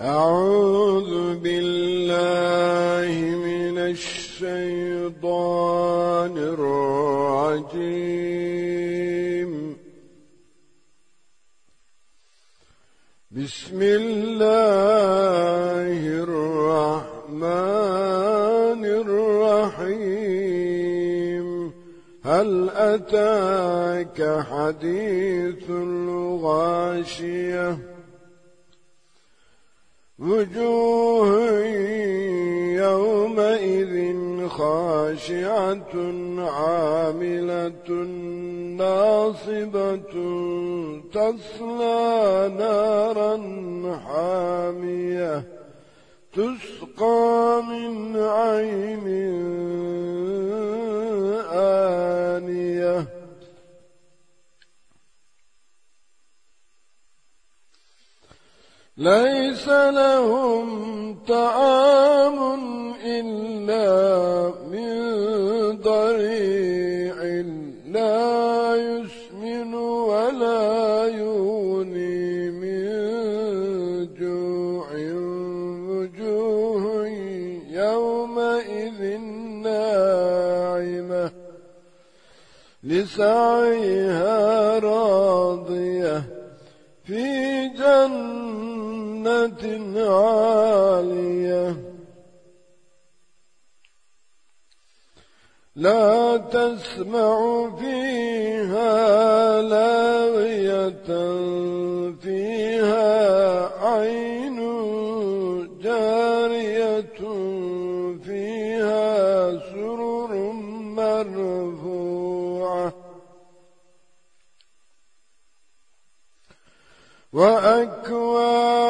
أعوذ بالله من الشيطان الرجيم. بسم الله الرحمن الرحيم. هل أتاك حديث الغاشية؟ وجوه يومئذ خاشعة عاملة ناصبة تصلى نارا حامية تسقى من عين ليس لهم طعام إلا من ضريع لا يسمن ولا يغني من جوع وجوه يومئذ ناعمة لسعيها راضية في جنة عالية. لا تسمع فيها لاغية فيها عين جارية فيها سرر مرفوعة. وأكواب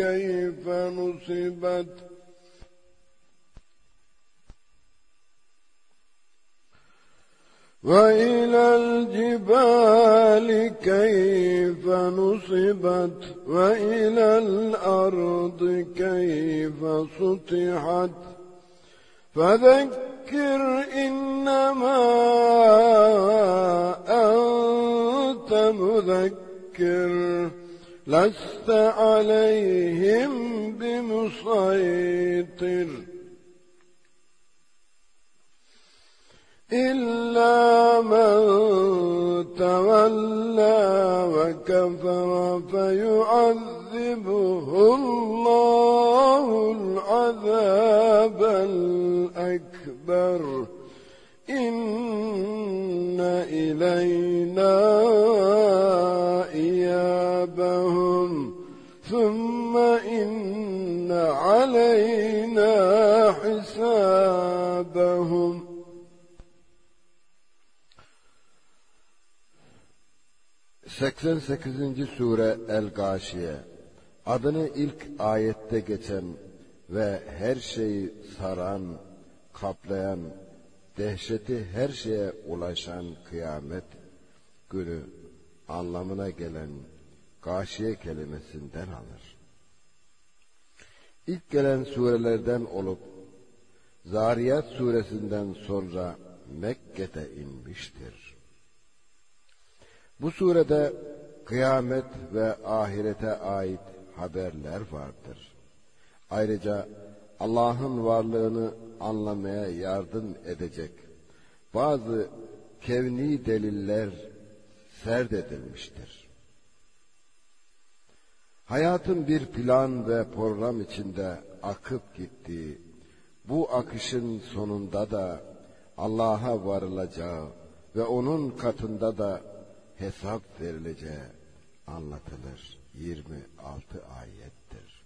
كيف نصبت؟ وإلى الجبال كيف نصبت؟ وإلى الأرض كيف سطحت؟ فذكر إنما أنت مذكر. لست عليهم بمسيطر إلا من تولى وكفر فيعذبه الله العذاب الأكبر. إن إلينا علينا حسابهم Seksen sekizinci Sure El-Gâşiye Adını ilk ayette geçen ve her şeyi saran, kaplayan, dehşeti her şeye ulaşan kıyamet günü anlamına gelen gâşiye kelimesinden alır. İlk gelen surelerden olup Zariyat suresinden sonra Mekke'de inmiştir. Bu surede kıyamet ve ahirete ait haberler vardır. Ayrıca Allah'ın varlığını anlamaya yardım edecek bazı kevni deliller serdedilmiştir. Hayatın bir plan ve program içinde akıp gittiği, bu akışın sonunda da Allah'a varılacağı ve onun katında da hesap verileceği anlatılır. 26 ayettir.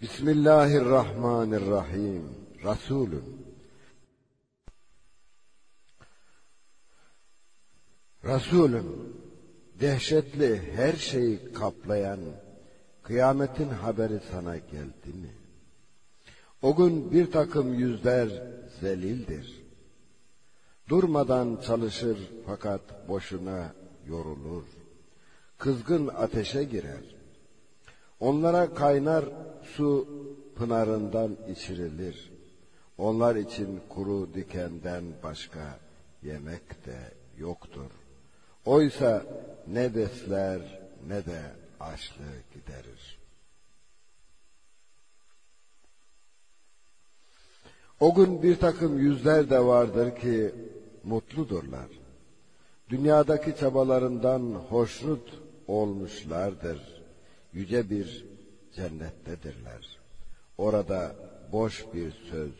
Bismillahirrahmanirrahim. Resulüm Resulüm, dehşetli her şeyi kaplayan kıyametin haberi sana geldi mi? O gün bir takım yüzler zelildir. Durmadan çalışır fakat boşuna yorulur. Kızgın ateşe girer. Onlara kaynar su pınarından içirilir. Onlar için kuru dikenden başka yemek de yoktur. Oysa ne besler ne de açlığı giderir. O gün bir takım yüzler de vardır ki mutludurlar. Dünyadaki çabalarından hoşnut olmuşlardır. Yüce bir cennettedirler. Orada boş bir söz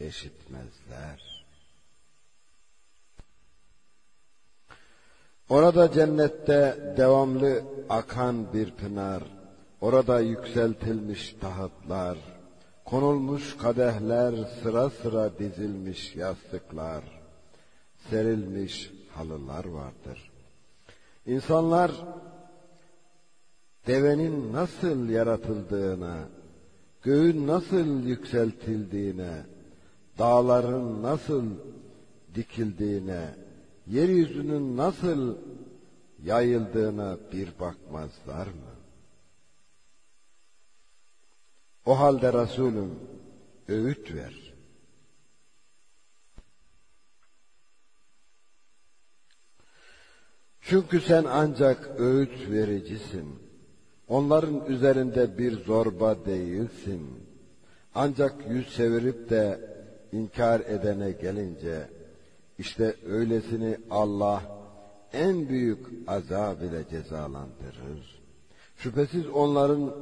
eşitmezler. Orada cennette devamlı akan bir pınar, orada yükseltilmiş tahtlar, konulmuş kadehler, sıra sıra dizilmiş yastıklar, serilmiş halılar vardır. İnsanlar devenin nasıl yaratıldığına, göğün nasıl yükseltildiğine, dağların nasıl dikildiğine, yeryüzünün nasıl yayıldığına bir bakmazlar mı? O halde Resulüm öğüt ver. Çünkü sen ancak öğüt vericisin. Onların üzerinde bir zorba değilsin. Ancak yüz çevirip de inkar edene gelince işte öylesini Allah en büyük azab ile cezalandırır. Şüphesiz onların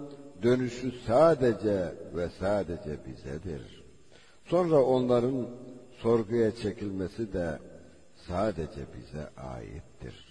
dönüşü sadece ve sadece bizedir. Sonra onların sorguya çekilmesi de sadece bize aittir.